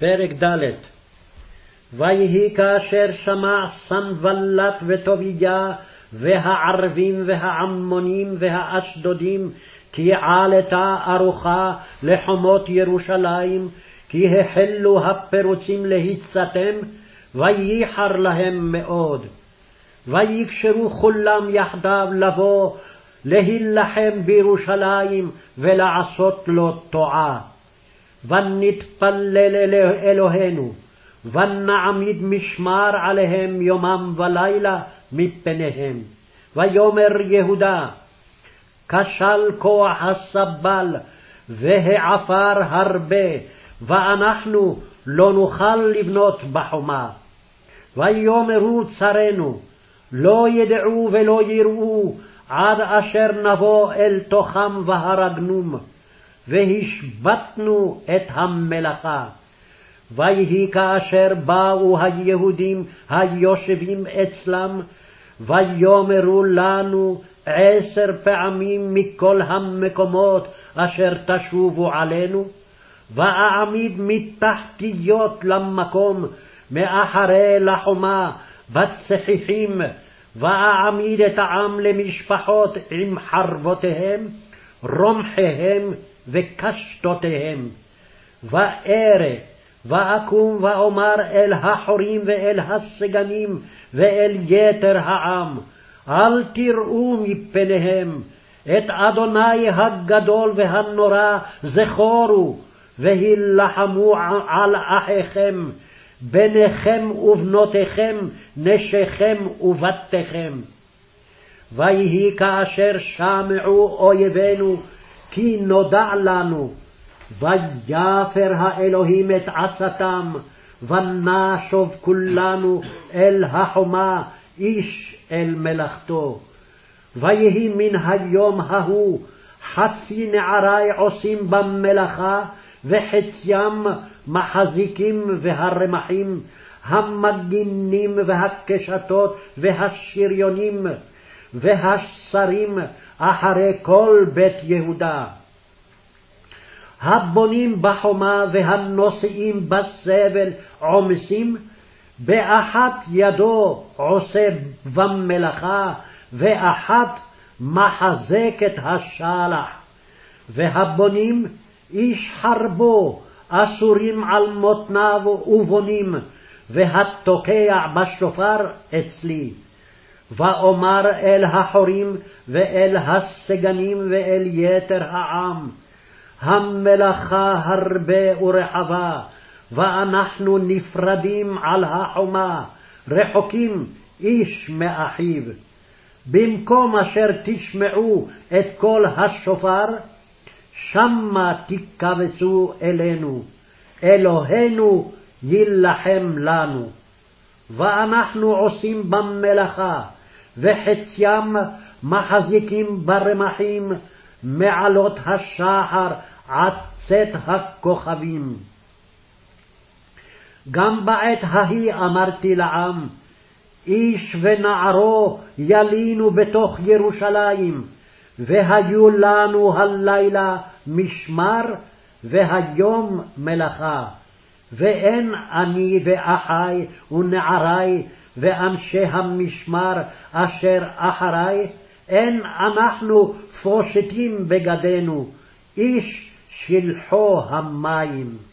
פרק ד' ויהי כאשר שמע סנבלת וטוביה והערבים והעמונים והאשדודים כי עלתה ארוחה לחומות ירושלים, כי החלו הפירוצים להיסתם, וייחר להם מאוד. ויקשרו כולם יחדיו לבוא להילחם בירושלים ולעשות לו טועה. ונתפלל אל אלוהינו, ונעמיד משמר עליהם יומם ולילה מפניהם. ויאמר יהודה, כשל כוח הסבל, והעפר הרבה, ואנחנו לא נוכל לבנות בחומה. ויאמרו צרינו, לא ידעו ולא יראו, עד אשר נבוא אל תוכם והרגנום, והשבתנו את המלאכה. ויהי כאשר באו היהודים היושבים אצלם, ויאמרו לנו עשר פעמים מכל המקומות אשר תשובו עלינו, ואעמיד מתחתיות למקום, מאחרי לחומה, בצחיחים, ואעמיד את העם למשפחות עם חרבותיהם, רומחיהם וקשתותיהם. וארא, ואקום ואומר אל החורים ואל הסגנים ואל יתר העם, אל תראו מפניהם, את אדוני הגדול והנורא זכורו, והילחמו על אחיכם, בניכם ובנותיכם, נשיכם ובתיכם. ויהי כאשר שמעו אויבינו, כי נודע לנו, ויפר האלוהים את עצתם, ונשוב כולנו אל החומה, איש אל מלאכתו. ויהי מן היום ההוא חצי נערי עושים במלאכה, וחציים מחזיקים והרמחים, המגינים והקשתות והשריונים, והשרים אחרי כל בית יהודה. הבונים בחומה והנושאים בסבל עומסים, באחת ידו עושה במלאכה, ואחת מחזקת השלח. והבונים איש חרבו, אסורים על מותניו ובונים, והתוקע בשופר אצלי. ואומר אל החורים ואל הסגנים ואל יתר העם, המלאכה הרבה ורחבה, ואנחנו נפרדים על החומה, רחוקים איש מאחיו. במקום אשר תשמעו את קול השופר, שמה תקבצו אלינו, אלוהינו יילחם לנו. ואנחנו עושים במלאכה, וחציים מחזיקים ברמחים, מעלות השחר עד צאת הכוכבים. גם בעת ההיא אמרתי לעם, איש ונערו ילינו בתוך ירושלים, והיו לנו הלילה משמר, והיום מלאכה. ואין אני ואחי ונערי ואנשי המשמר אשר אחרי, אין אנחנו פושטים בגדינו, איש שלחו המים.